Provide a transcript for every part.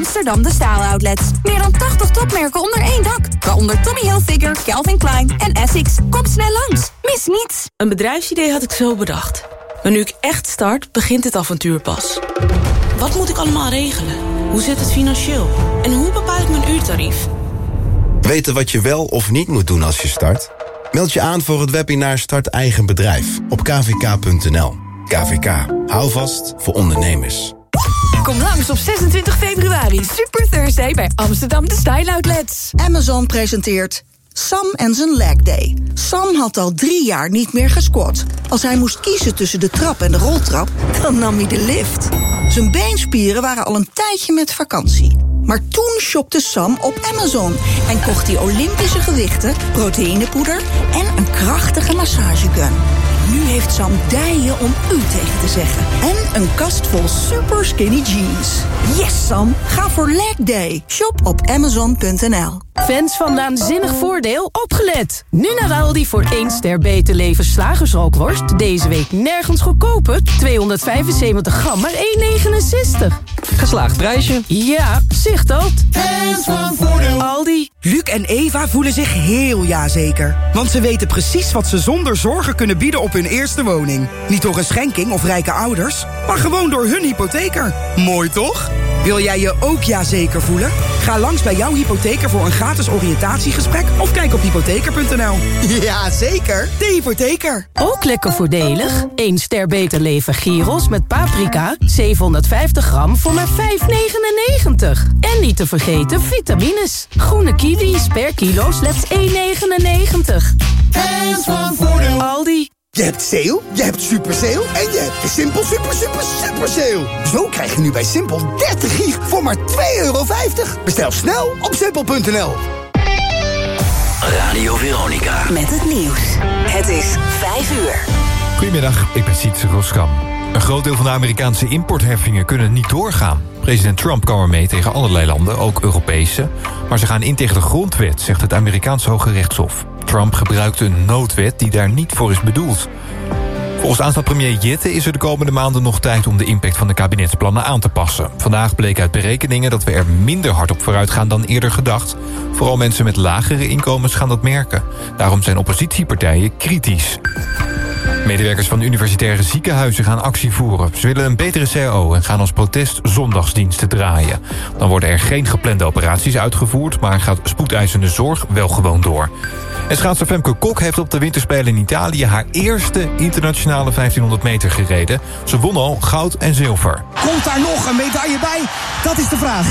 Amsterdam De Staal Outlets. Meer dan 80 topmerken onder één dak. Waaronder Tommy Hilfiger, Calvin Klein en Essex. Kom snel langs. Mis niets. Een bedrijfsidee had ik zo bedacht. Maar nu ik echt start, begint het avontuur pas. Wat moet ik allemaal regelen? Hoe zit het financieel? En hoe bepaal ik mijn uurtarief? Weten wat je wel of niet moet doen als je start? Meld je aan voor het webinar Start Eigen Bedrijf op kvk.nl. KVK. Hou vast voor ondernemers. Kom langs op 26 februari. Super Thursday bij Amsterdam De Style Outlets. Amazon presenteert Sam en zijn leg day. Sam had al drie jaar niet meer gesquat. Als hij moest kiezen tussen de trap en de roltrap, dan nam hij de lift. Zijn beenspieren waren al een tijdje met vakantie. Maar toen shopte Sam op Amazon en kocht hij Olympische gewichten, proteïnepoeder en een krachtige massagegun. Nu heeft Sam dijen om u tegen te zeggen. En een kast vol super skinny jeans. Yes, Sam. Ga voor leg day. Shop op amazon.nl. Fans van Naanzinnig Voordeel, opgelet! Nu naar Aldi voor 1 ster beter leven slagersrookworst. Deze week nergens goedkoper. 275 gram, maar 1,69. Geslaagd prijsje. Ja, zicht dat. Fans van Voordeel. Aldi. Luc en Eva voelen zich heel jazeker. Want ze weten precies wat ze zonder zorgen kunnen bieden op hun eerste woning. Niet door een schenking of rijke ouders, maar gewoon door hun hypotheker. Mooi toch? Wil jij je ook jazeker voelen? Ga langs bij jouw hypotheker voor een gratis oriëntatiegesprek... of kijk op hypotheker.nl. Ja, zeker. De hypotheker. Ook lekker voordelig. 1 ster beter leven gyros met paprika. 750 gram voor maar 5,99. En niet te vergeten vitamines. Groene kiwis per kilo slechts 1,99. Fans van Voordeel. Aldi. Je hebt sale, je hebt super sale en je hebt de Simpel super super super sale. Zo krijg je nu bij Simpel 30 gig voor maar 2,50 euro. Bestel snel op simpel.nl. Radio Veronica. Met het nieuws. Het is 5 uur. Goedemiddag, ik ben Sietse Roskam. Een groot deel van de Amerikaanse importheffingen kunnen niet doorgaan. President Trump kwam ermee tegen allerlei landen, ook Europese. Maar ze gaan in tegen de grondwet, zegt het Amerikaanse Hoge Rechtshof. Trump gebruikte een noodwet die daar niet voor is bedoeld. Volgens aanstaand premier Jette is er de komende maanden nog tijd... om de impact van de kabinetsplannen aan te passen. Vandaag bleek uit berekeningen dat we er minder hard op vooruit gaan dan eerder gedacht. Vooral mensen met lagere inkomens gaan dat merken. Daarom zijn oppositiepartijen kritisch. Medewerkers van universitaire ziekenhuizen gaan actie voeren. Ze willen een betere CAO en gaan als protest zondagsdiensten draaien. Dan worden er geen geplande operaties uitgevoerd... maar gaat spoedeisende zorg wel gewoon door. En schaatser Femke Kok heeft op de winterspelen in Italië... haar eerste internationale 1500 meter gereden. Ze won al goud en zilver. Komt daar nog een medaille bij? Dat is de vraag.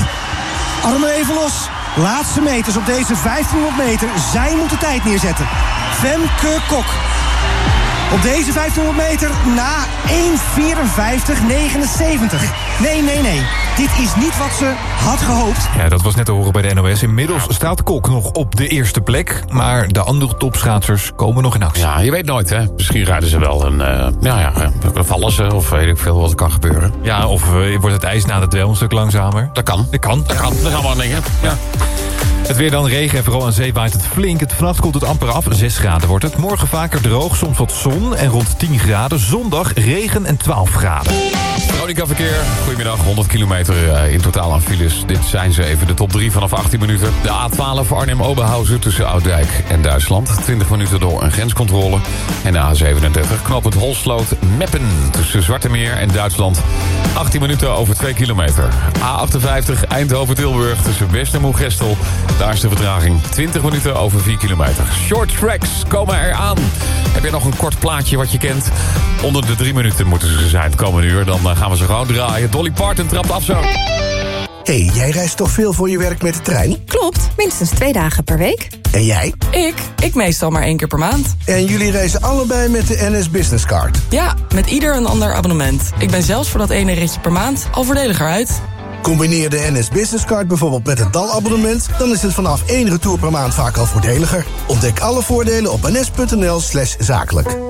Armen even los. Laatste meters op deze 1500 meter. Zij moet de tijd neerzetten. Femke Kok. Op deze 1500 meter na 1.54.79. Nee, nee, nee. Dit is niet wat ze had gehoopt. Ja, dat was net te horen bij de NOS. Inmiddels staat Kok nog op de eerste plek. Maar de andere topschaatsers komen nog in actie. Ja, je weet nooit, hè. Misschien rijden ze wel een... Uh, ja, ja, dan vallen ze of weet ik veel wat er kan gebeuren. Ja, of uh, wordt het ijs na de dwel een stuk langzamer. Dat kan. Dat kan. Dat kan. Dat gaan we aan dingen. Ja. Het weer dan regen en vooral aan zee waait het flink. Het vannacht komt het amper af, 6 graden wordt het. Morgen vaker droog, soms wat zon en rond 10 graden. Zondag regen en 12 graden. Goedemiddag. 100 kilometer uh, in totaal aan files. Dit zijn ze even de top 3 vanaf 18 minuten. De A12 Arnhem-Oberhausen tussen Ouddijk en Duitsland. 20 minuten door een grenscontrole. En de A37 knop het Holsloot-Meppen tussen Zwartemeer en Duitsland. 18 minuten over 2 kilometer. A58 Eindhoven-Tilburg tussen West en. Daar is de vertraging 20 minuten over 4 kilometer. Short tracks komen eraan. Heb je nog een kort plaatje wat je kent? Onder de 3 minuten moeten ze zijn het komende uur. Dan gaan we ze gewoon draaien. Dolly Parton trapt af zo. hey, jij reist toch veel voor je werk met de trein? Klopt, minstens twee dagen per week. En jij? Ik? Ik meestal maar één keer per maand. En jullie reizen allebei met de NS Business Card? Ja, met ieder een ander abonnement. Ik ben zelfs voor dat ene ritje per maand al voordeliger uit. Combineer de NS Business Card bijvoorbeeld met het DAL-abonnement... dan is het vanaf één retour per maand vaak al voordeliger. Ontdek alle voordelen op ns.nl slash zakelijk.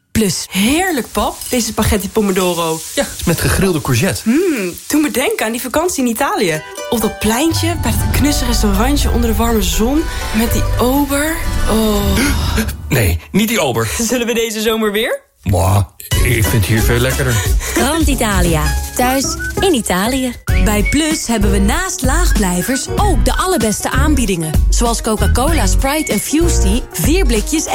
Plus. Heerlijk, pap, deze spaghetti pomodoro. Ja, met gegrilde courgette. Mmm, doe me denken aan die vakantie in Italië. Op dat pleintje, bij dat knusse restaurantje onder de warme zon... met die ober. Oh. Nee, niet die ober. Zullen we deze zomer weer? Mwah, ik vind het hier veel lekkerder. Grand Italia. Thuis in Italië. Bij Plus hebben we naast laagblijvers ook de allerbeste aanbiedingen. Zoals Coca-Cola, Sprite en Fusty. 4 blikjes 1,99.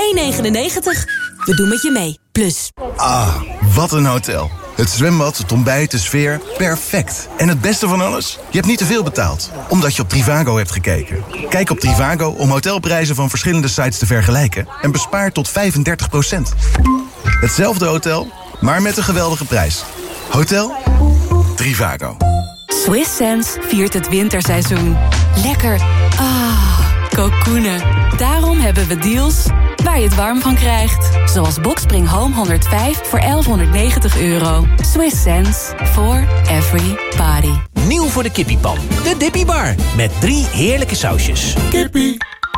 We doen met je mee. Plus. Ah, wat een hotel. Het zwembad, het ontbijt, de sfeer, perfect. En het beste van alles? Je hebt niet te veel betaald, omdat je op Trivago hebt gekeken. Kijk op Trivago om hotelprijzen van verschillende sites te vergelijken... en bespaar tot 35 Hetzelfde hotel, maar met een geweldige prijs. Hotel Trivago. Swiss Sense viert het winterseizoen. Lekker. Ah, kokoenen. Daarom hebben we deals waar je het warm van krijgt. Zoals Boxspring Home 105 voor 1190 euro. Swiss sense for every body. Nieuw voor de kippiepan. De Dippy Bar. Met drie heerlijke sausjes. Kippie.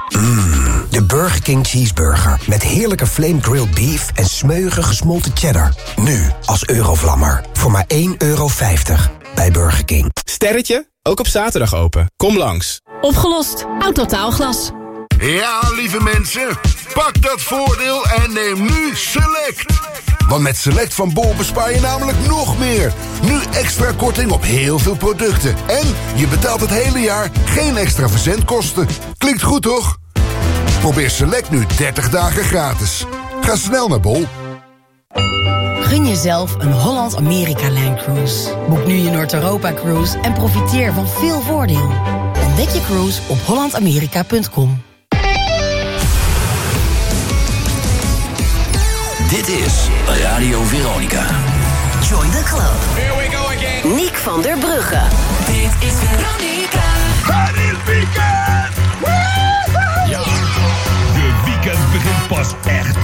Mmm, de Burger King Cheeseburger. Met heerlijke flame grilled beef en smeuige gesmolten cheddar. Nu als Eurovlammer. Voor maar 1,50 euro bij Burger King. Sterretje, ook op zaterdag open. Kom langs. Opgelost. Autotaalglas. Ja, lieve mensen. Pak dat voordeel en neem nu Select. Want met Select van Bol bespaar je namelijk nog meer. Nu extra korting op heel veel producten. En je betaalt het hele jaar geen extra verzendkosten. Klinkt goed, toch? Probeer Select nu 30 dagen gratis. Ga snel naar Bol. Gun jezelf een Holland-Amerika-lijncruise. Boek nu je Noord-Europa-cruise en profiteer van veel voordeel. Ontdek je cruise op hollandamerika.com. Dit is Radio Veronica. Join the club. Here we go again. Niek van der Brugge. Dit is Veronica. Het is echt.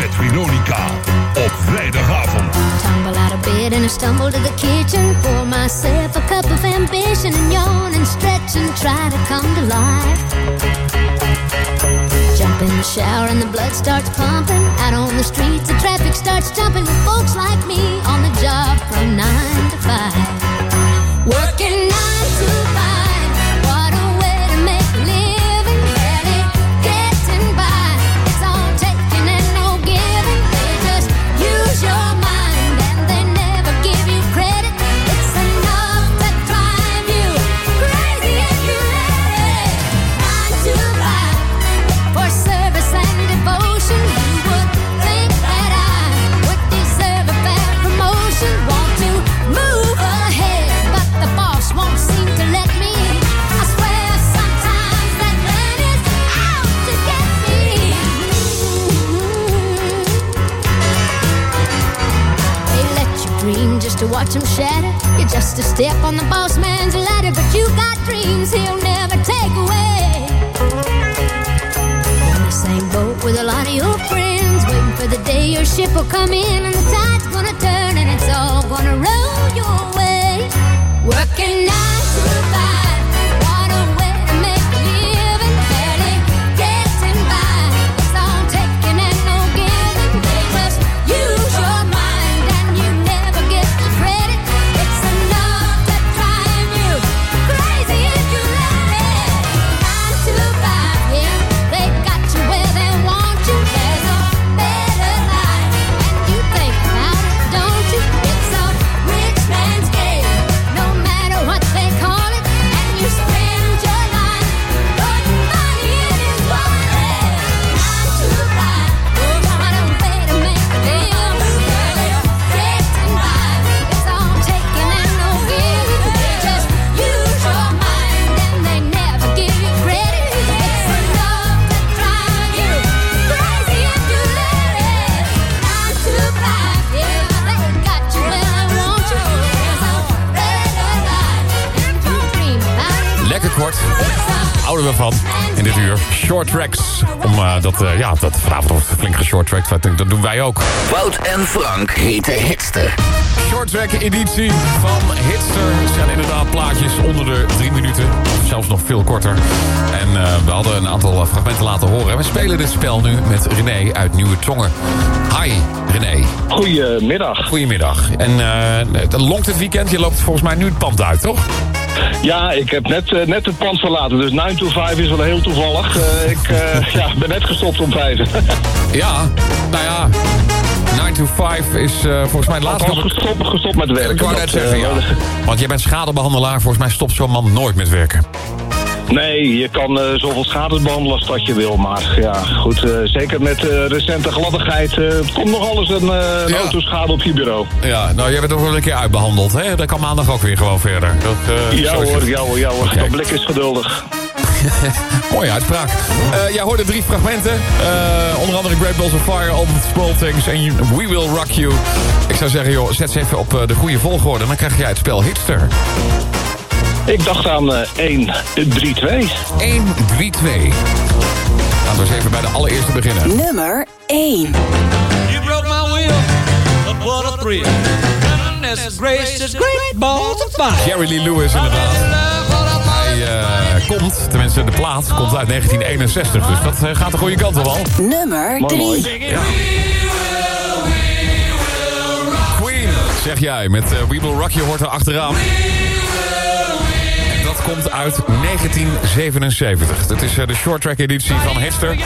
Met Veronica op vrijdagavond. Tumble out of bed and I stumble to the kitchen. Pour myself a cup of ambition and yawn and stretch and try to come to life. Jump in the shower and the blood starts pumping. Out on the streets, the traffic starts jumping with step on the boss man's we van. In dit uur short tracks. Om eh, dat, eh, ja, dat vanavond wordt flink geshort tracks. Dat, dat doen wij ook. Wout en Frank hete hitster. Short track editie van Hitster. Het zijn inderdaad plaatjes onder de drie minuten. Of zelfs nog veel korter. En eh, we hadden een aantal fragmenten laten horen. We spelen dit spel nu met René uit Nieuwe Tongen. Hi, René. Goedemiddag. Goedemiddag. En uh, het longt het weekend. Je loopt volgens mij nu het pand uit, toch? Ja, ik heb net, uh, net het pand verlaten. Dus 9 to 5 is wel heel toevallig. Uh, ik uh, ja, ben net gestopt om 5. ja, nou ja. 9 to 5 is volgens mij het laatste... Althans, gestopt, gestopt met werken. Ik wou net zeggen, ja. Want jij bent schadebehandelaar. Volgens mij stopt zo'n man nooit met werken. Nee, je kan uh, zoveel schades behandelen als dat je wil. Maar ja, goed, uh, zeker met uh, recente gladdigheid... komt nog alles een, een ja. autoschade op je bureau. Ja, nou, jij bent ook wel een keer uitbehandeld, hè? Dat kan maandag ook weer gewoon verder. Dat, ja, hoor, ja hoor, ja hoor, okay. Dat blik is geduldig. Mooie uitspraak. Uh, jij hoorde drie fragmenten. Uh, onder andere Great Balls of Fire, All the Small Things en We Will Rock You. Ik zou zeggen, joh, zet ze even op de goede volgorde. Dan krijg jij het spel Hitster. Ik dacht aan uh, 1, 3, 2. 1, 3, 2. Laten we eens even bij de allereerste beginnen. Nummer 1. You broke my wheel, but what a thrill. Goodness gracious, great balls of fire. Jerry Lee Lewis inderdaad. Hij uh, komt, tenminste de plaat, komt uit 1961. Dus dat uh, gaat de goede kant op al. Nummer 3. Ja. Queen, zeg jij, met uh, We Will Rock You hoort er achteraan komt uit 1977. Dat is uh, de short track editie van Hester.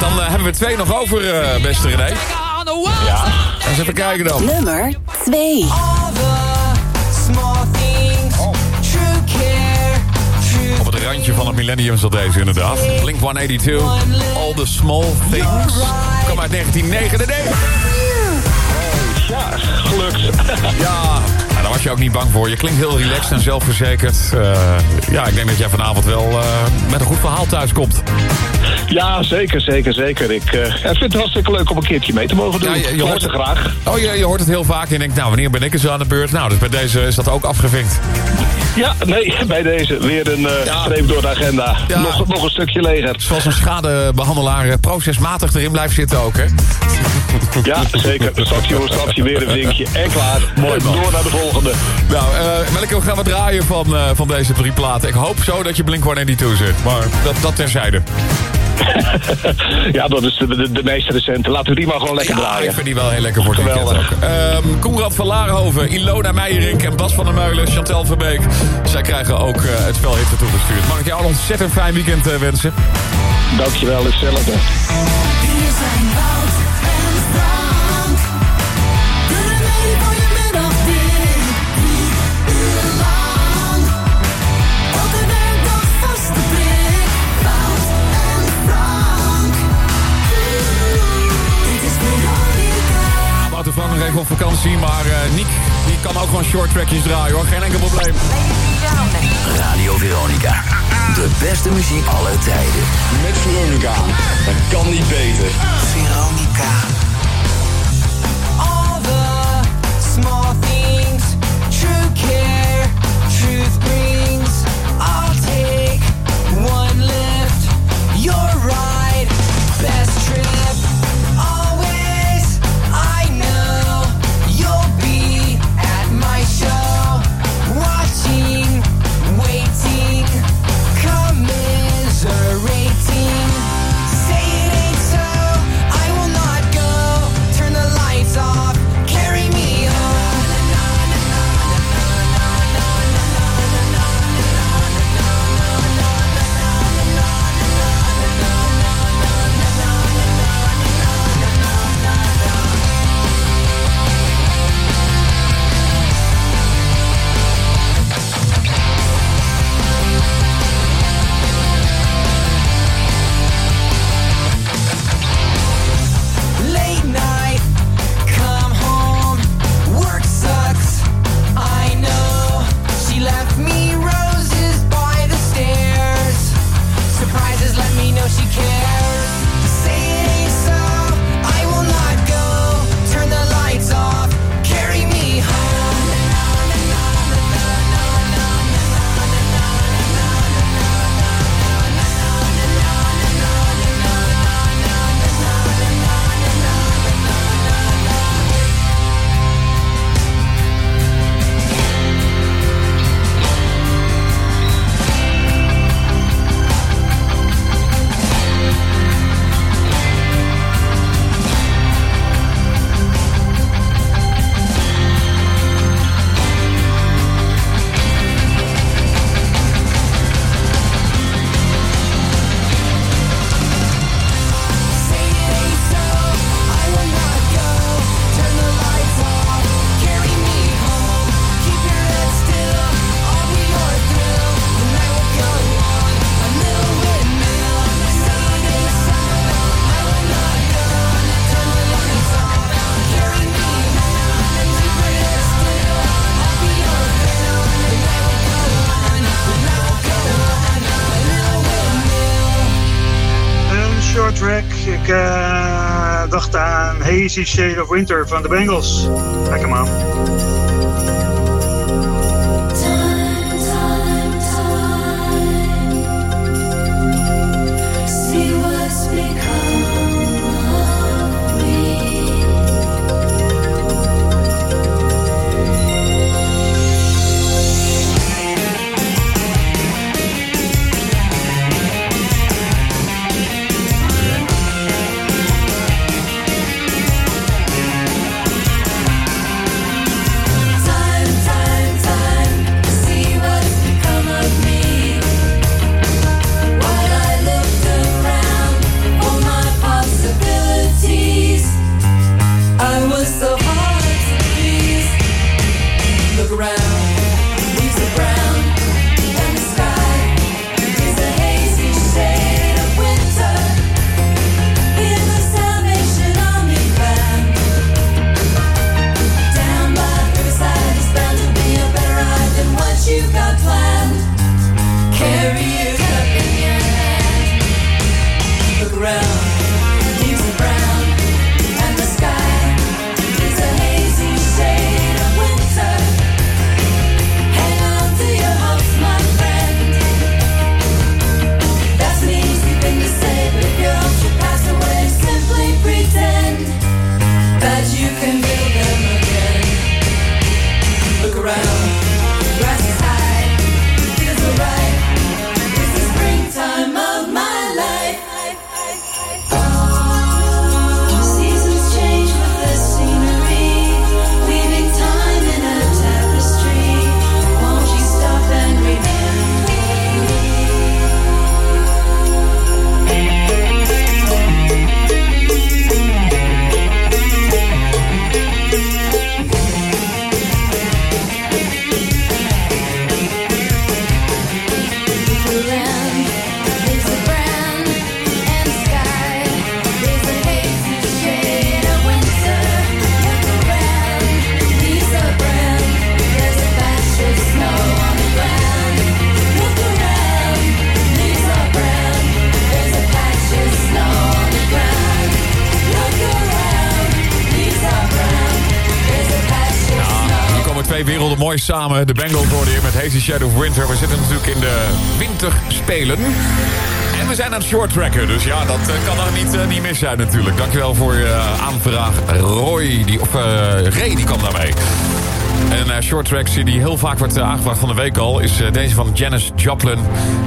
Dan uh, hebben we twee nog over, uh, beste René. Ja. Eens even kijken dan. Nummer 2. Op het randje van het millennium zat deze inderdaad. Blink 182, All the Small Things. Kom uit 1999. Ja, gelukt. ja, was je ook niet bang voor. Je klinkt heel relaxed en zelfverzekerd. Uh, ja, ik denk dat jij vanavond wel uh, met een goed verhaal thuis komt. Ja, zeker, zeker, zeker. Ik uh, vind het hartstikke leuk om een keertje mee te mogen doen. Ja, je, je hoort het graag. Oh, je, je hoort het heel vaak en je denkt, nou, wanneer ben ik eens aan de beurt? Nou, dus bij deze is dat ook afgevinkt. Ja, nee, bij deze weer een uh, ja. streep door de agenda. Ja. Nog, nog een stukje leger. Zoals een schadebehandelaar procesmatig erin blijft zitten ook, hè? Ja, zeker. Stapje voor stapje weer een vinkje. En klaar. Mooi, door naar de volgende. Nou, uh, welke gaan we draaien van, uh, van deze drie platen? Ik hoop zo dat je Blink-182 zit. Maar dat, dat terzijde. ja, dat is de, de, de meest recente. Laten we die maar gewoon lekker ja, draaien. ik vind die wel heel lekker voor het weekend ook. Um, Koenrad van Laarhoven, Ilona Meijerink en Bas van der Meulen, Chantal Verbeek. Zij krijgen ook uh, het spel hitten toegestuurd. Mag ik jou een ontzettend fijn weekend uh, wensen? Dankjewel, hetzelfde. Hier zijn even op vakantie, maar uh, Niek die kan ook gewoon short trackjes draaien hoor. Geen enkel probleem. Radio Veronica. De beste muziek aller tijden. Met Veronica. Dat kan niet beter. Veronica. Hazy Shade of Winter van de Bengals. Kijk hem De Bengals worden hier met Hazy Shadow of Winter. We zitten natuurlijk in de winterspelen. En we zijn aan het short tracken. Dus ja, dat eh, kan er niet, eh, niet mis zijn natuurlijk. Dankjewel voor je eh, aanvraag. Roy, die, of eh Ray, die kwam daarmee. Een eh, short track die heel vaak wordt eh, aangevraagd van de week al... is eh, deze van Janis Joplin.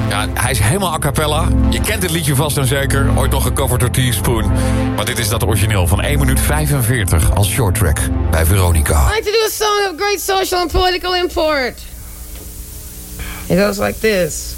Ja, hij is helemaal a cappella. Je kent het liedje vast en zeker. Ooit nog gecoverd door Teaspoon. Maar dit is dat origineel van 1 minuut 45 als short track bij Veronica. I like to do a song of great social and political import. It goes like this.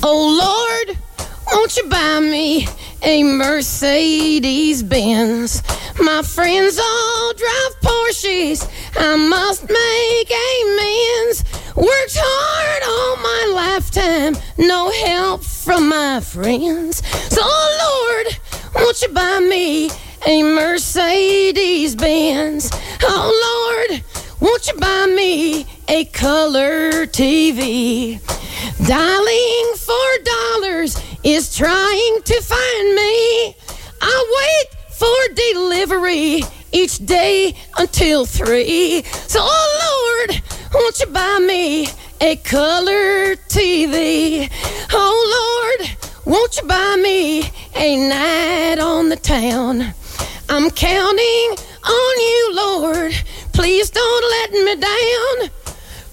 Oh Lord, won't you buy me a Mercedes Benz? My friends all drive Porsches. I must make amends. Worked hard all my lifetime, no help from my friends. So Lord, won't you buy me a Mercedes Benz? Oh Lord, won't you buy me a color TV? Dialing for dollars is trying to find me. I wait for delivery each day until three. So, oh Lord, won't you buy me a color TV? Oh Lord, won't you buy me a night on the town? I'm counting on you, Lord. Please don't let me down.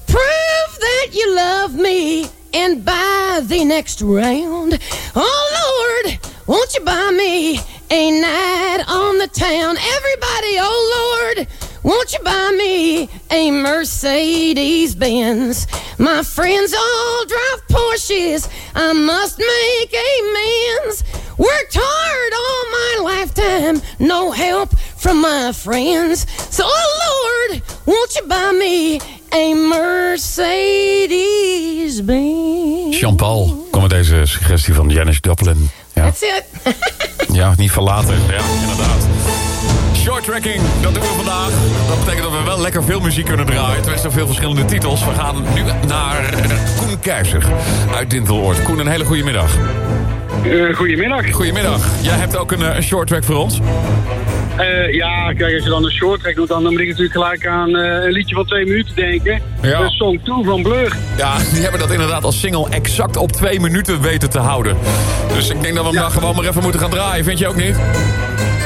Prove that you love me and buy the next round. Oh Lord, won't you buy me a night on the town? Everybody, oh Lord, won't you buy me a Mercedes Benz? My friends all drive Porsches. I must make amends. Worked hard all my lifetime, no help from my friends. So, oh Lord, won't you buy me a Mercedes Benz? Jean-Paul kwam met deze suggestie van Janis Joplin. Ja, That's it. ja niet van later. Ja, inderdaad. Shorttracking, dat doen we vandaag. Dat betekent dat we wel lekker veel muziek kunnen draaien. Tenminste, veel verschillende titels. We gaan nu naar Koen Keizer uit Dinteloord. Koen, een hele goede middag. Uh, goedemiddag. Goedemiddag. Jij hebt ook een, eh, een voor ons. Eh, ja, kijk, als je dan een shorttrack? doet, dan, moet ik natuurlijk gelijk aan een liedje van twee minuten denken. De song 2 van Blur. Ja, die hebben dat inderdaad als single exact op twee minuten weten te houden. Dus ik denk dat we hem dan gewoon maar even moeten gaan draaien, vind je ook niet?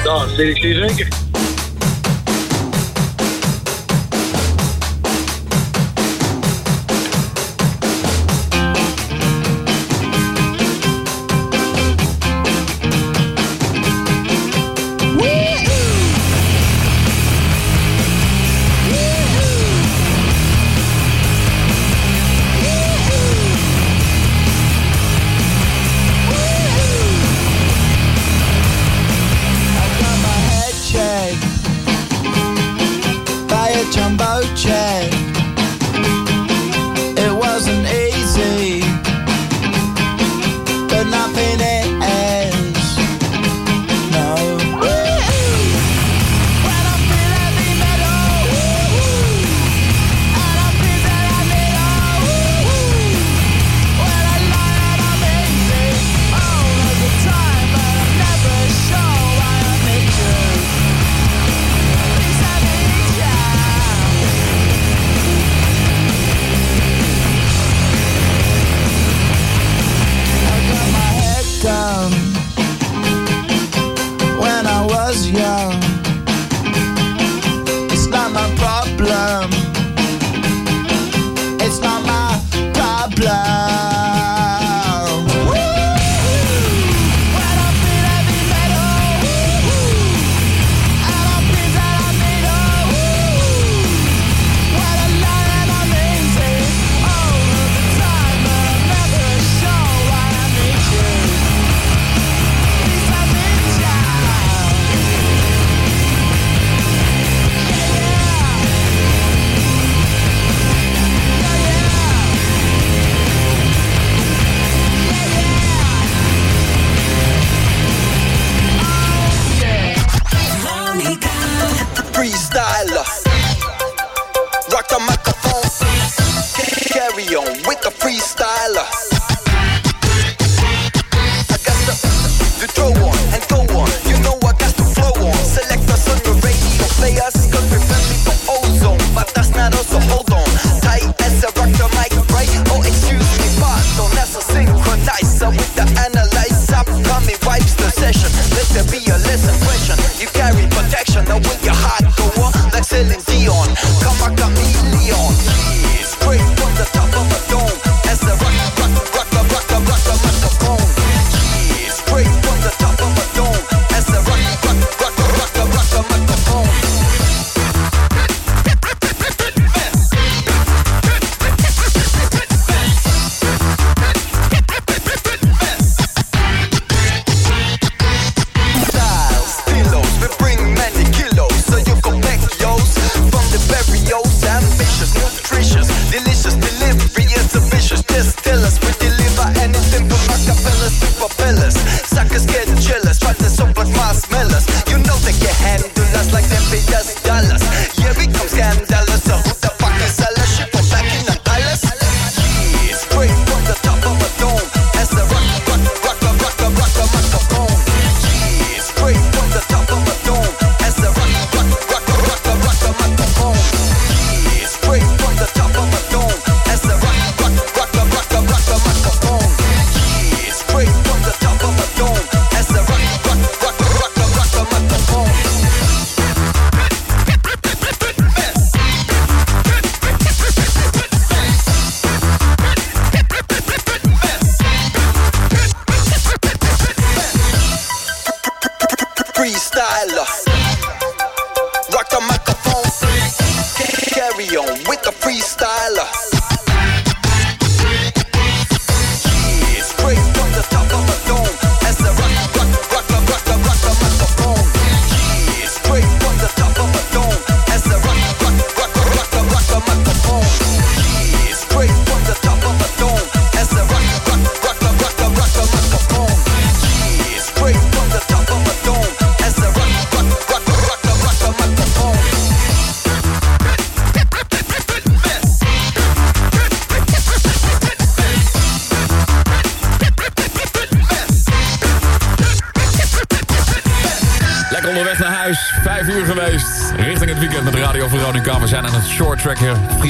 Nou, dat weet ik.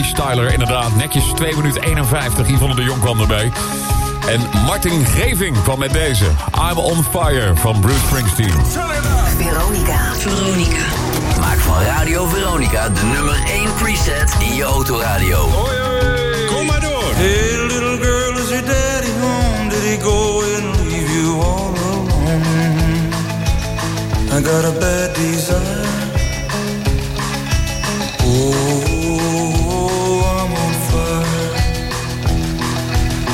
Freestyler inderdaad. Netjes 2 minuten 51. Yvonne de Jong kwam erbij. En Martin Geving kwam met deze. I'm on fire van Bruce Springsteen. Veronica. Veronica. Maak van Radio Veronica de nummer 1 preset in je autoradio. Kom maar door. Hey little girl, is your daddy home? Did he go and leave you all alone? I got a bad desire. Oh,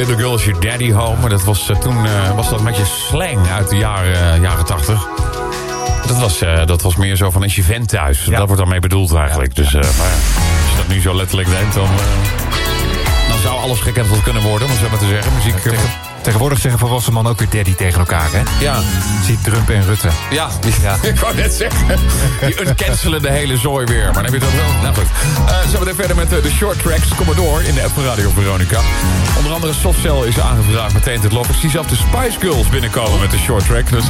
Little Girl is Your Daddy Home. Maar dat was, eh, toen eh, was dat een beetje slang uit de jaren, eh, jaren 80. Dat was, dat was meer zo van is je vent thuis. Dat wordt daarmee bedoeld eigenlijk. Dus, maar ja, als je dat nu zo letterlijk neemt, dan, dan zou alles gecanceld kunnen worden. Om het zo maar te zeggen. Muziek, Tegenwoordig zeggen volwassen man ook weer daddy tegen elkaar, hè? Ja. Ziet Trump en Rutte. Ja, ik wou net zeggen. Die uncancelen de hele zooi weer. Maar dan heb je dat wel. Nou goed. Uh, zullen we verder met eh, de short tracks. Kom maar door in de app van Radio Veronica. Onder andere Softcell is aangevraagd met Tainted Lovers. Die zelf de Spice Girls binnenkomen met de short track. Dus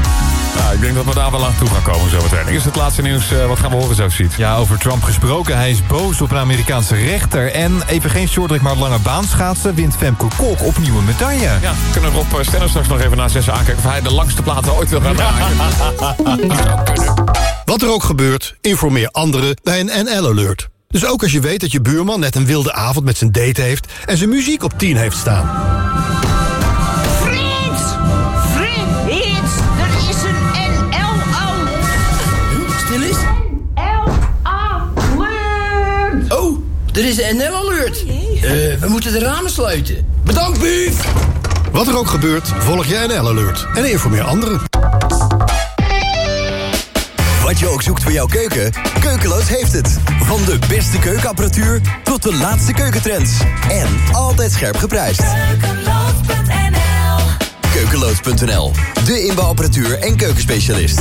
nou, ik denk dat we daar wel aan toe gaan komen zo meteen. Eerst het laatste nieuws. eh, wat gaan we horen zo, ziet? Ja, over Trump gesproken. Hij is boos op een Amerikaanse rechter. En even geen shorttrack, maar lange baan schaatsen... wint Femke Kok opnieuw een medaille. Ja, kunnen Rob eh, Stenner straks nog even na zes aankijken... of hij de langste platen ooit wil gaan draaien. Wat er ook gebeurt, informeer anderen bij een NL-alert. Dus ook als je weet dat je buurman net een wilde avond met zijn date heeft... en zijn muziek op 10 heeft staan. Er is een NL-alert. Eh, we moeten de ramen sluiten. Bedankt, Bief! Wat er ook gebeurt, volg je NL-alert. En informeer anderen. Wat je ook zoekt voor jouw keuken, Keukeloos heeft het. Van de beste keukenapparatuur tot de laatste keukentrends. En altijd scherp geprijsd. Keukeloos.nl, de inbouwapparatuur en keukenspecialist.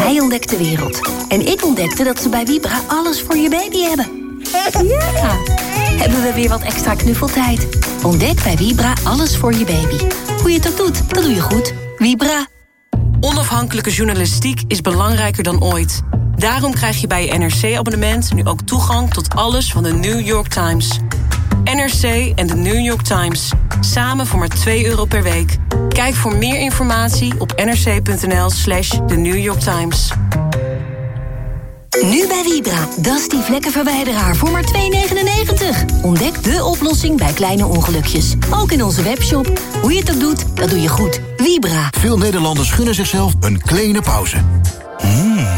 hij ontdekt de wereld. En ik ontdekte dat ze bij Vibra alles voor je baby hebben. Ja! Hebben we weer wat extra knuffeltijd? Ontdek bij Vibra alles voor je baby. Hoe je het ook doet, dat doe je goed. Vibra. Onafhankelijke journalistiek is belangrijker dan ooit. Daarom krijg je bij je NRC-abonnement nu ook toegang tot alles van de New York Times. NRC en de New York Times. Samen voor maar 2 euro per week. Kijk voor meer informatie op nrc.nl slash The New York Times. The New York Times. Samen voor maar 2 euro per week. Kijk voor meer informatie op nrc.nl slash The New York Times. 2 euro per week. Kijk voor meer informatie op nrc.nl slash de New York Times. Nu bij Vibra, Dusty vlekkenverwijderaar voor maar 2,99. Ontdek de oplossing bij kleine ongelukjes. Ook in onze webshop. Hoe je het ook doet, dat doe je goed. Vibra. Veel Nederlanders gunnen zichzelf een kleine pauze. Hmm.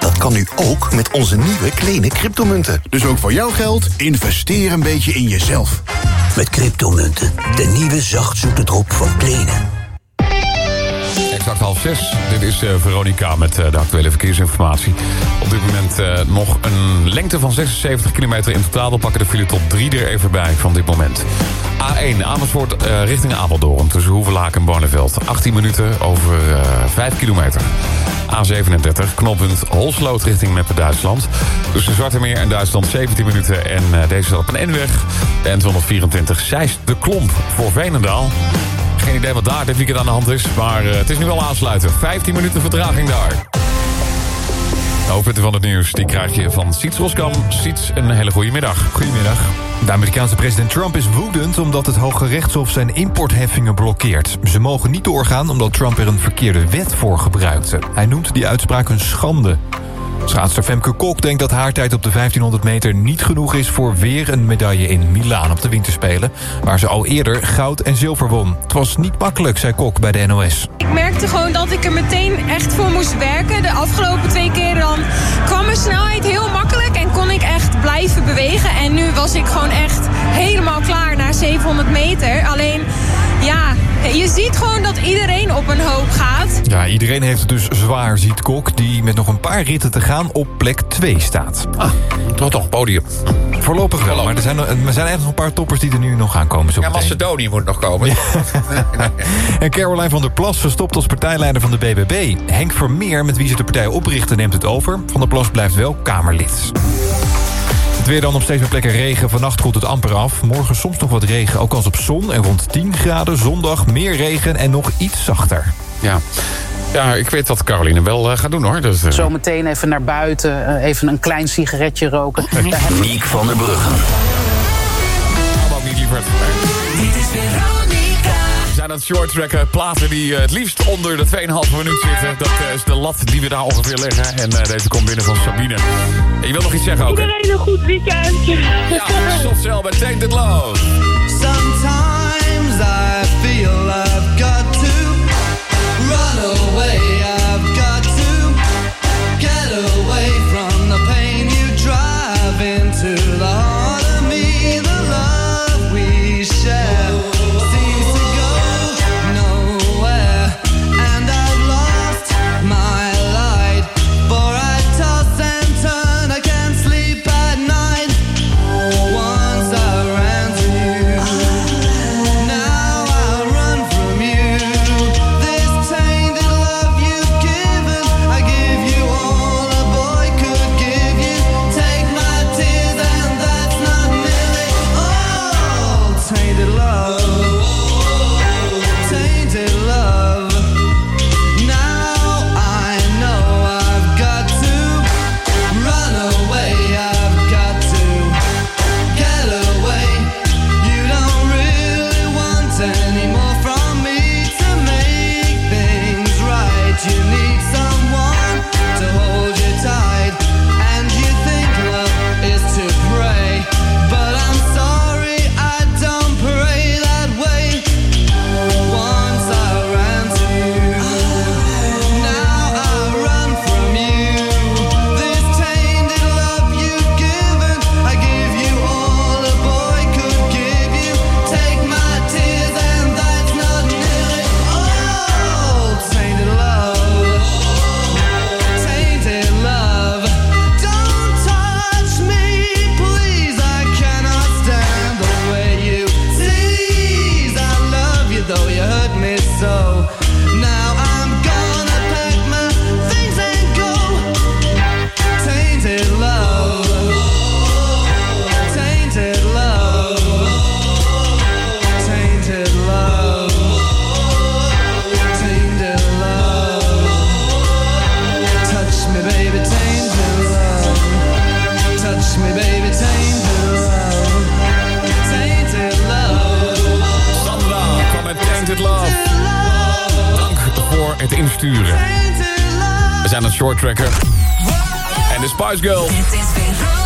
Dat kan nu ook met onze nieuwe kleine cryptomunten. Dus ook voor jouw geld, investeer een beetje in jezelf. Met cryptomunten, de nieuwe zachtzoete drop van Plenen. Exact half zes. Dit is eh, Veronica met eh, de actuele verkeersinformatie. Op dit moment eh, nog een lengte van 76 kilometer in totaal. We pakken de file tot 3 er even bij van dit moment. A1 Amersfoort richting Apeldoorn tussen Hoevelaak en Barneveld. 18 minuten over eh 5 kilometer. A37 knooppunt Holsloot richting Meppen Duitsland. Tussen Zwartemeer en Duitsland 17 minuten. En deze op een N-weg. De N224 Zeist de Klomp voor Veenendaal. Geen idee wat daar dit weekend aan de hand is. Maar eh, het is nu wel aansluiten. 15 minuten vertraging daar. De hoofdpunten van het nieuws die krijg je van Siets Roskam. Siets, een hele goede middag. Goedemiddag. De Amerikaanse president Trump is woedend omdat het Hoge Rechtshof zijn importheffingen blokkeert. Ze mogen niet doorgaan omdat Trump er een verkeerde wet voor gebruikte. Hij noemt die uitspraak een schande. Schaatster Femke Kok denkt dat haar tijd op de 1500 meter niet genoeg is... voor weer een medaille in Milaan op de winterspelen... waar ze al eerder goud en zilver won. Het was niet makkelijk, zei Kok bij de NOS. Ik merkte gewoon dat ik er meteen echt voor moest werken. De afgelopen twee keer dan kwam mijn snelheid heel makkelijk en kon ik echt blijven bewegen. En nu was ik gewoon echt helemaal klaar na 700 meter. Alleen, ja, je ziet gewoon dat iedereen op een hoop gaat. Ja, iedereen heeft het dus zwaar, ziet Kok... die met nog een paar ritten te gaan op plek 2 staat. Ah, toch toch podium. Voorlopig wel, maar er zijn, er zijn echt nog een paar toppers... die er nu nog aankomen. Zo Ja. Macedonië moet nog komen. En Caroline van der Plas verstopt als partijleider van de BBB. Henk Vermeer, met wie ze de partij oprichten, neemt het over. Van der Plas blijft wel Kamerlid. Het weer dan op steeds meer plekken regen. Vannacht koelt het amper af. Morgen soms nog wat regen, ook kans op zon. En rond 10 graden. Zondag meer regen en nog iets zachter. Ja. Ja, ik weet wat Caroline wel eh, gaat doen hoor. Dus, eh, Zometeen even naar buiten, eh, even een klein sigaretje roken. Niek van der Bruggen. Niet. Dit is Veronica. Het shorttracken. Platen die eh, het liefst onder de 2,5 minuut zitten. Dat eh, is de lat die we daar ongeveer leggen. En eh, deze komt binnen van Sabine. En je wil nog iets zeggen ook? Iedereen een goed weekend. Ja, Softcell met Tainted Love. We zijn een short tracker. En de Spice Girl.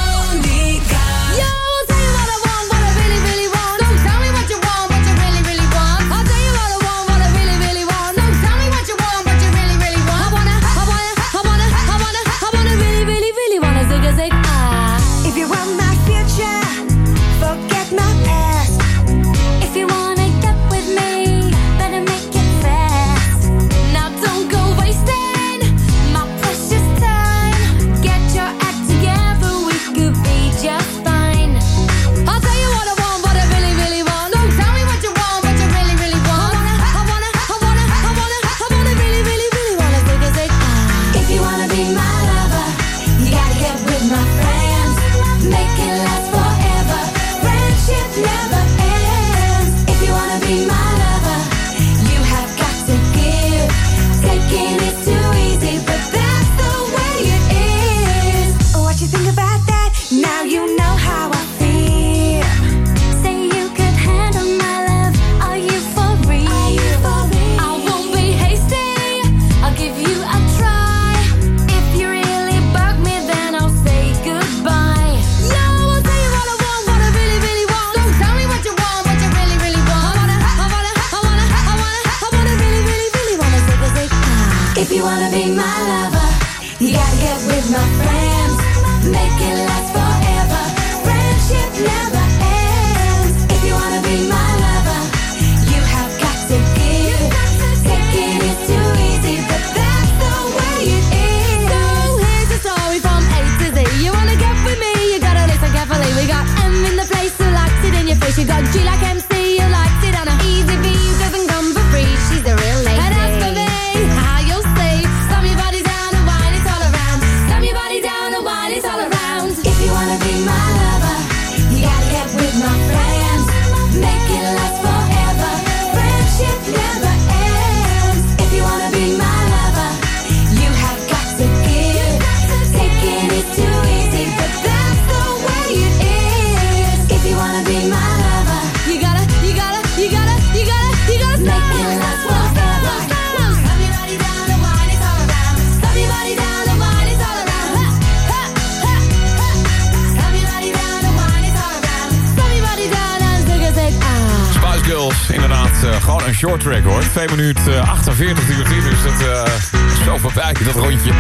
2 minuten 48 uur 10 Dus dat eh, is zo voorbij, dat rondje.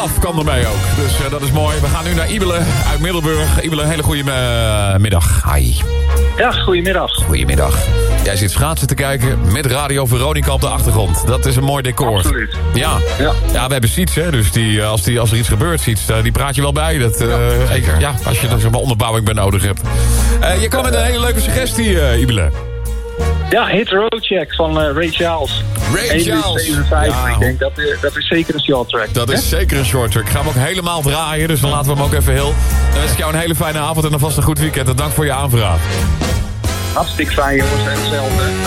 af kan erbij ook. Dus eh, dat is mooi. We gaan nu naar Ibele uit Middelburg. Ibele, hele goede eh, middag. Hi. Ja, goedemiddag. Goedemiddag. Jij zit schaatsen te kijken met Radio Veronica op de achtergrond. Dat is een mooi decor. Absoluut. Ja, ja. ja we hebben Siets, hè, dus die, eh, als, die, als er iets gebeurt, Siets, die praat je wel bij. Dat, ja, zeker. als je er zeg maar onderbouwing bij nodig hebt. je kwam met een hele leuke suggestie, Ibele. Ja, Hit Road Check van uh, Ray Charles. Ray Charles. 57. Ja. Ik denk dat, eh, dat is zeker een short track. Dat is zeker een short track. Ik ga hem ook helemaal draaien, dus dan laten we hem ook even heel. Dan wens ik jou een hele fijne avond en alvast een goed weekend. Dank voor je aanvraag. Hartstikke fijn jongens en hetzelfde.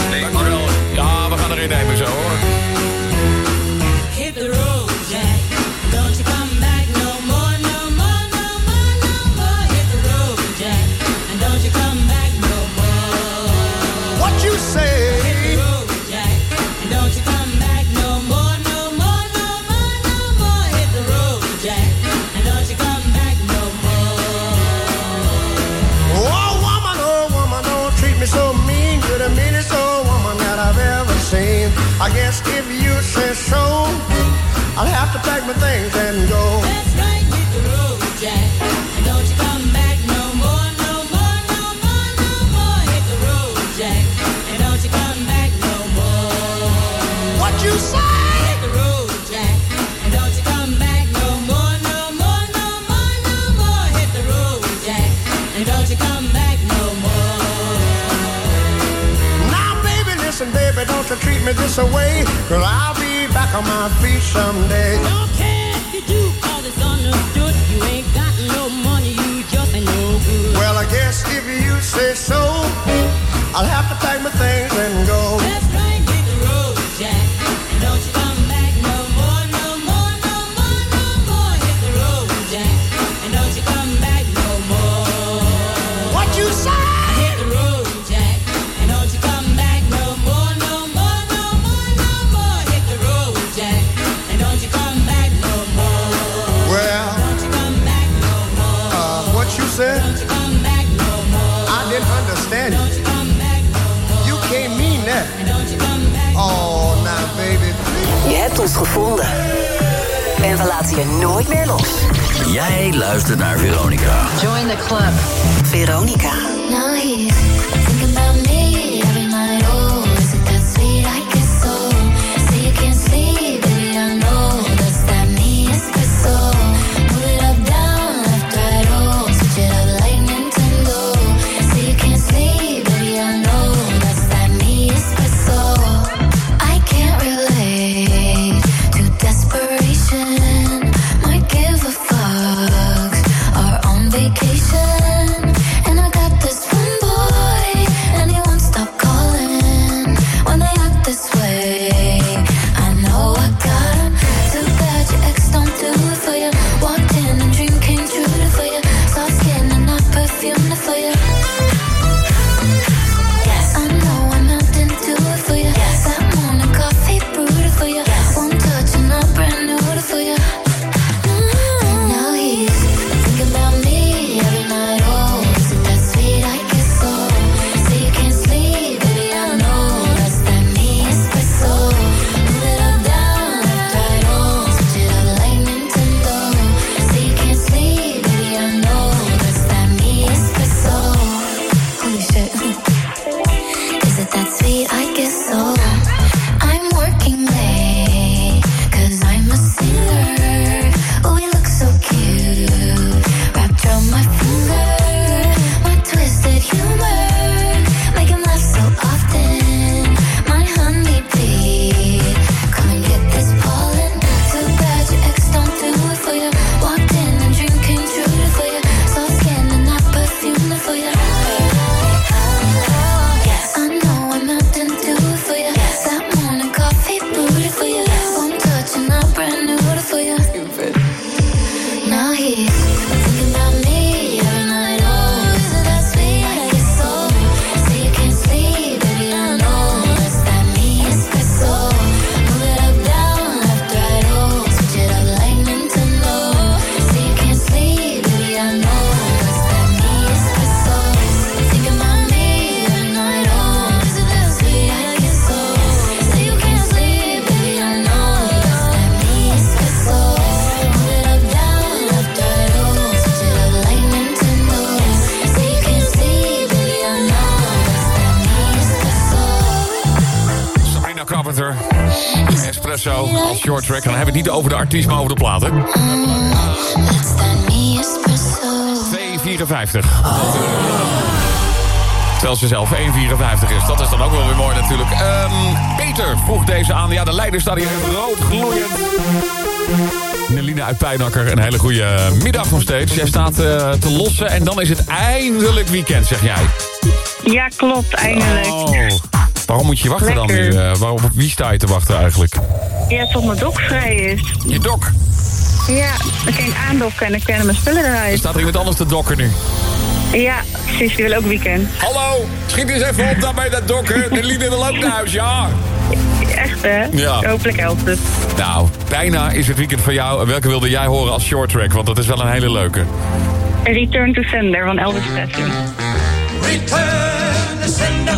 En dan hebben we het niet over de artiest, maar over de platen. Espresso. 2,54. Terwijl ze zelf 1,54 is. Dat is dan ook wel weer mooi natuurlijk. Ehm, Peter vroeg deze aan. Ja, de leider staat hier rood gloeiend. Nelina uit Pijnakker, een hele goede middag nog steeds. Jij staat eh, te lossen en dan is het eindelijk weekend, zeg jij. Ja, klopt, eindelijk. Oh. Waarom moet je wachten dan nu? eh, waarom, op wie sta je te wachten eigenlijk? Ja, tot mijn dok vrij is. Je dok? Ja, dan kan ik aandokken en dan kunnen mijn spullen eruit. Staat er iemand anders te dokken nu? Ja, precies, die wil ook weekend. Hallo, schiet eens even op daar bij dat dokken. Nelina wil ook naar huis, ja. Echt, hè? Ja. Hopelijk helpt het. Nou, bijna is het weekend van jou. En welke wilde jij horen als short track? Want dat is wel een hele leuke. Return to Sender van Elvis Presley. Return to sender.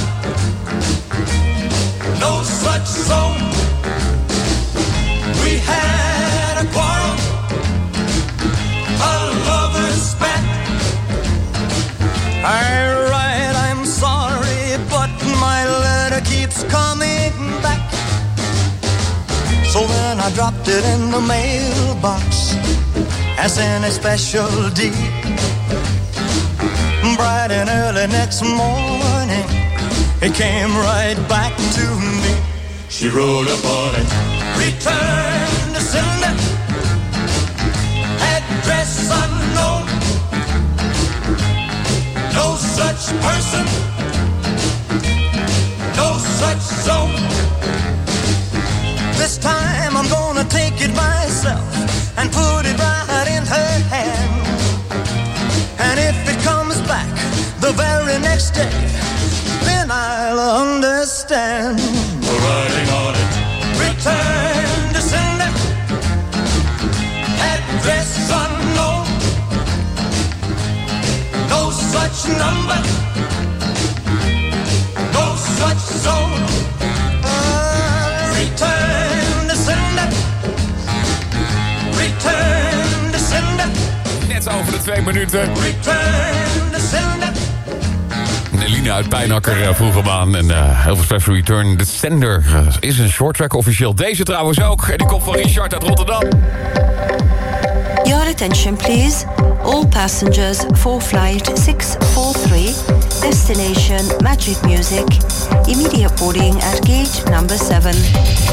It in the mailbox as in a special deed. Bright and early next morning, it came right back to me. She wrote upon it, return to sender, address unknown. No such person, no such zone. Take it myself and put it right in her hand. And if it comes back the very next day, then I'll understand. Writing on it. Return to sender. Address unknown. No such number. No such zone. Twee minuten. Return to sender. Nelina uit Pijnakker uh, vroeg hem aan. En uh, Elvis Presley Return. De Sender uh, is een short track officieel. Deze trouwens ook. En die komt van Richard uit Rotterdam. Your attention, please. All passengers for flight 643, destination Magic Music. Immediate boarding at gate number 7.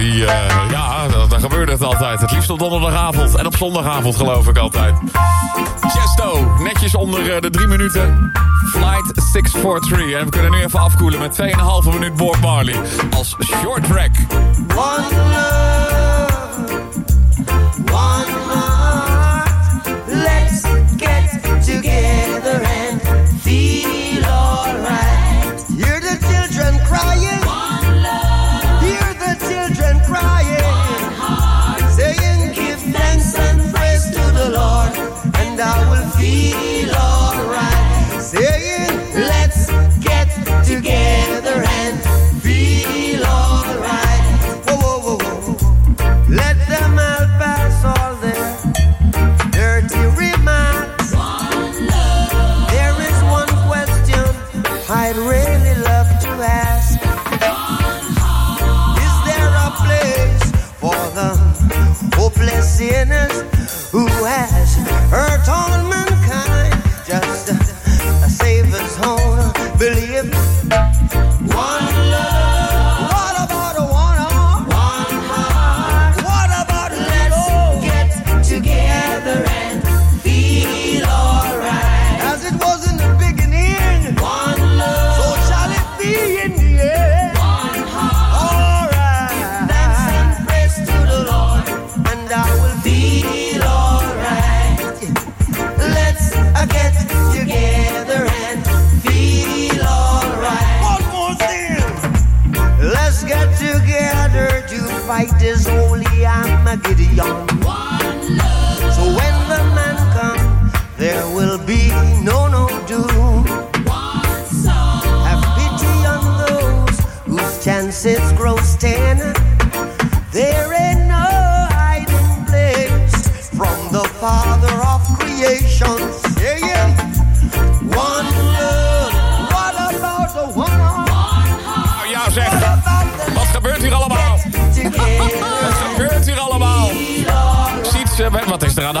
Die, eh, ja, daar gebeurde het altijd. Het liefst op donderdagavond en op zondagavond geloof ik altijd. Chesto, netjes onder eh, de drie minuten. Flight 643. En we kunnen nu even afkoelen met 2,5 minuut Bob Marley. Als short track.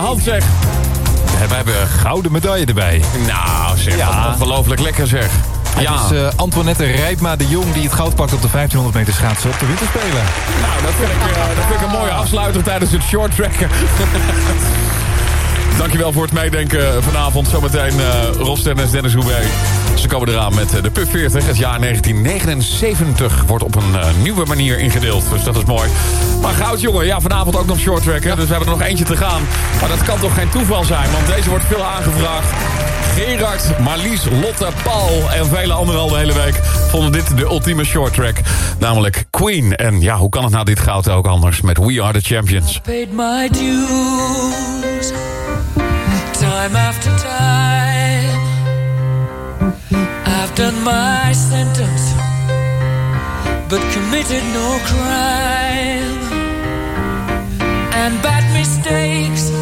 Hand zeg? En we hebben een gouden medaille erbij. Nou zeg, Ja. ongelooflijk lekker zeg. Het Ja, is eh, Antoinette Rijpma de Jong die het goud pakt op de 1500 meter schaatsen op de winterspelen. nou dat vind, ik, eh, dat vind ik een mooie afsluiter tijdens het short tracken. Dankjewel voor het meedenken vanavond. Zometeen Rob Stennis, Dennis Hoebé. Ze komen eraan met eh, de PUF 40. Het jaar 1979 wordt op een eh, nieuwe manier ingedeeld. Dus dat is mooi. Maar goud jongen, ja vanavond ook nog short tracken. Dus we hebben er nog eentje te gaan. Maar dat kan toch geen toeval zijn. Want deze wordt veel aangevraagd. Gerard, Marlies, Lotte, Paul en vele anderen al de hele week... vonden dit de ultieme short track. Namelijk Queen. En ja, hoe kan het nou dit goud ook anders met We Are The Champions? paid my dues time after time. I've done my sentence, but committed no crime. And bad mistakes,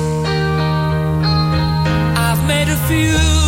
I've made a few.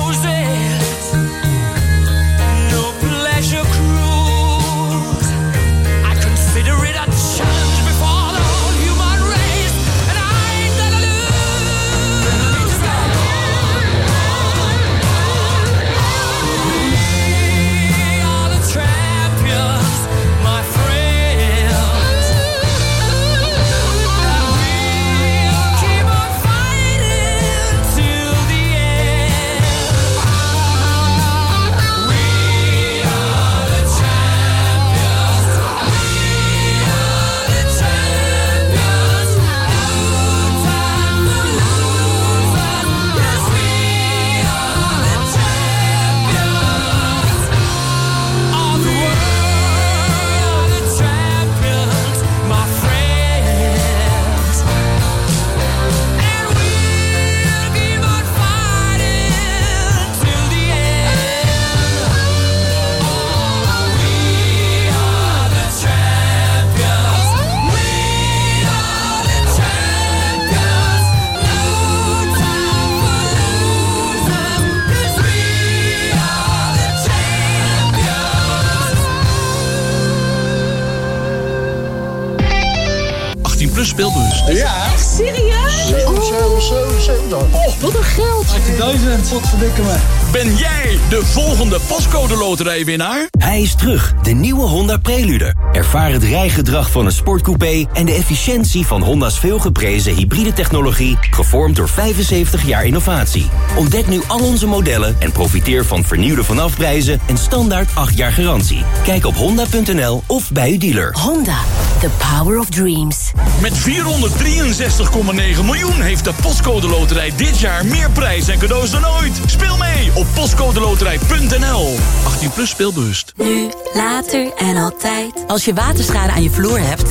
pascode loterijwinnaar? Hij is terug, de nieuwe Honda Prelude. Ervaar het rijgedrag van een sportcoupé en de efficiëntie van Honda's veelgeprezen hybride technologie, gevormd door 75 jaar innovatie. Ontdek nu al onze modellen en profiteer van vernieuwde vanafprijzen en standaard 8 jaar garantie. Kijk op honda.nl of bij uw dealer. Honda, the power of dreams. Met 463,9 miljoen heeft de Postcode Loterij dit jaar meer prijs en cadeaus dan ooit. Speel mee op postcodeloterij.nl. 18 plus speelbewust. Nu, later en altijd. Als je waterschade aan je vloer hebt,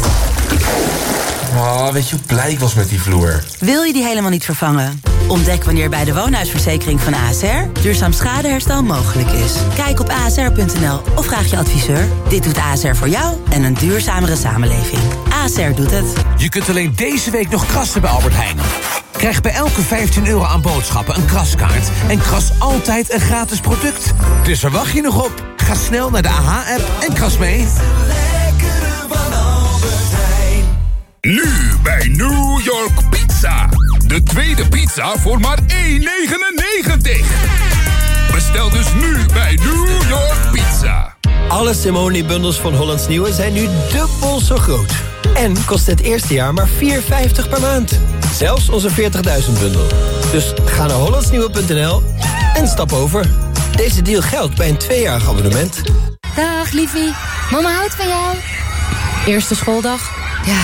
Oh, weet je hoe blij ik was met die vloer? wil je die helemaal niet vervangen. Ontdek wanneer bij de woonhuisverzekering van ASR duurzaam schadeherstel mogelijk is. Kijk op asr.nl of vraag je adviseur. Dit doet ASR voor jou en een duurzamere samenleving. ASR doet het. Je kunt alleen deze week nog krassen bij Albert Heijn. Krijg bij elke 15 euro aan boodschappen een kraskaart... en kras altijd een gratis product. Dus waar wacht je nog op? Ga snel naar de AH-app en kras mee. Nu bij New York Pizza. De tweede pizza voor maar 1,99. Bestel dus nu bij New York Pizza. Alle Simone-bundels van Hollands Nieuwe zijn nu dubbel zo groot. En kost het eerste jaar maar 4,50 per maand. Zelfs onze 40.000-bundel. Dus ga naar hollandsnieuwe.nl en stap over. Deze deal geldt bij een tweejarig abonnement. Dag liefie, mama houdt van jou. Eerste schooldag? Ja,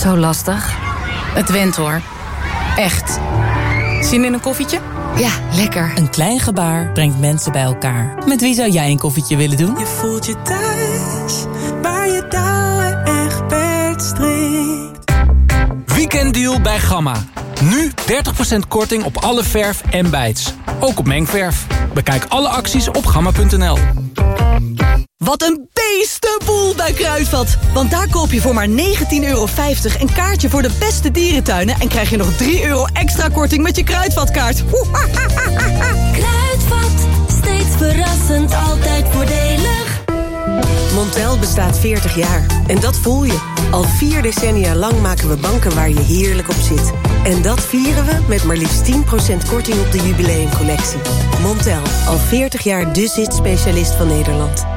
zo lastig. Het went hoor. Echt. Zin in een koffietje? Ja, lekker. Een klein gebaar brengt mensen bij elkaar. Met wie zou jij een koffietje willen doen? Je voelt je thuis, waar je touwen echt strikt. Weekenddeal bij Gamma. Nu 30% korting op alle verf en bijts. Ook op mengverf. Bekijk alle acties op gamma.nl. Wat een beestenboel bij Kruidvat. Want daar koop je voor maar 19,50 euro een kaartje voor de beste dierentuinen... en krijg je nog 3 euro extra korting met je Kruidvatkaart. Kruidvat, steeds verrassend, altijd voordelig. Montel bestaat 40 jaar. En dat voel je. Al vier decennia lang maken we banken waar je heerlijk op zit. En dat vieren we met maar liefst 10% korting op de jubileumcollectie. Montel, al 40 jaar de zit-specialist van Nederland.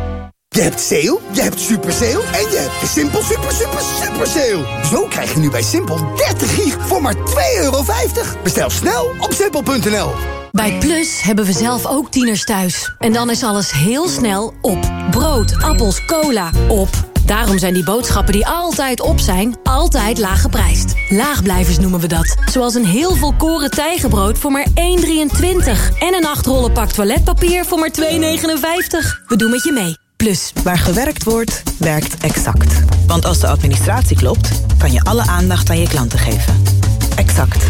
Je hebt sale, je hebt super sale en je hebt de Simpel super super super sale. Zo krijg je nu bij Simpel 30 gig voor maar 2,50 euro. Bestel snel op simpel.nl. Bij Plus hebben we zelf ook tieners thuis. En dan is alles heel snel op. Brood, appels, cola, op. Daarom zijn die boodschappen die altijd op zijn, altijd laag geprijsd. Laagblijvers noemen we dat. Zoals een heel volkoren tijgenbrood voor maar 1,23. En een 8 rollen pak toiletpapier voor maar 2,59. We doen met je mee. Plus. Waar gewerkt wordt, werkt Exact. Want als de administratie klopt, kan je alle aandacht aan je klanten geven. Exact.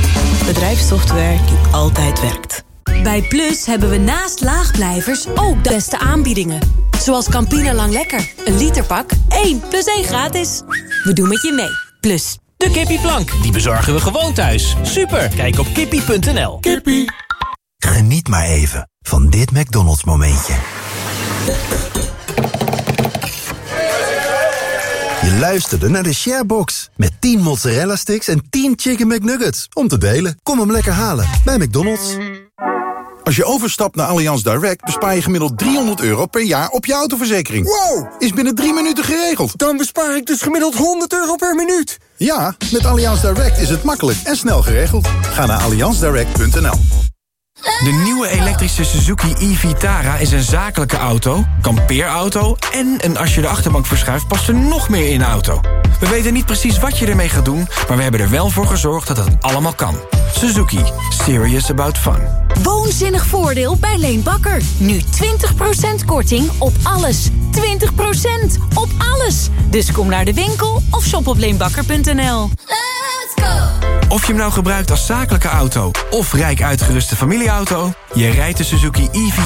Bedrijfssoftware die altijd werkt. Bij Plus hebben we naast laagblijvers ook de beste aanbiedingen. Zoals Campina Lang Lekker. Een literpak, 1 plus 1 gratis. We doen met je mee. Plus. De kippieplank, die bezorgen we gewoon thuis. Super, kijk op kippie.nl. Kippie. Geniet maar even van dit McDonald's momentje. Je luisterde naar de Sharebox. Met 10 mozzarella sticks en 10 chicken McNuggets. Om te delen. Kom hem lekker halen bij McDonald's. Als je overstapt naar Allianz Direct bespaar je gemiddeld 300 euro per jaar op je autoverzekering. Wow! Is binnen drie minuten geregeld. Dan bespaar ik dus gemiddeld 100 euro per minuut. Ja, met Allianz Direct is het makkelijk en snel geregeld. Ga naar allianzdirect.nl. De nieuwe elektrische Suzuki e-Vitara is een zakelijke auto, kampeerauto... en een als je de achterbank verschuift past er nog meer in de auto. We weten niet precies wat je ermee gaat doen... maar we hebben er wel voor gezorgd dat het allemaal kan. Suzuki. Serious about fun. Woonzinnig voordeel bij Leen Bakker. Nu 20% korting op alles. 20% op alles. Dus kom naar de winkel of shop op leenbakker.nl. Of je hem nou gebruikt als zakelijke auto... of rijk uitgeruste familieauto... je rijdt de Suzuki e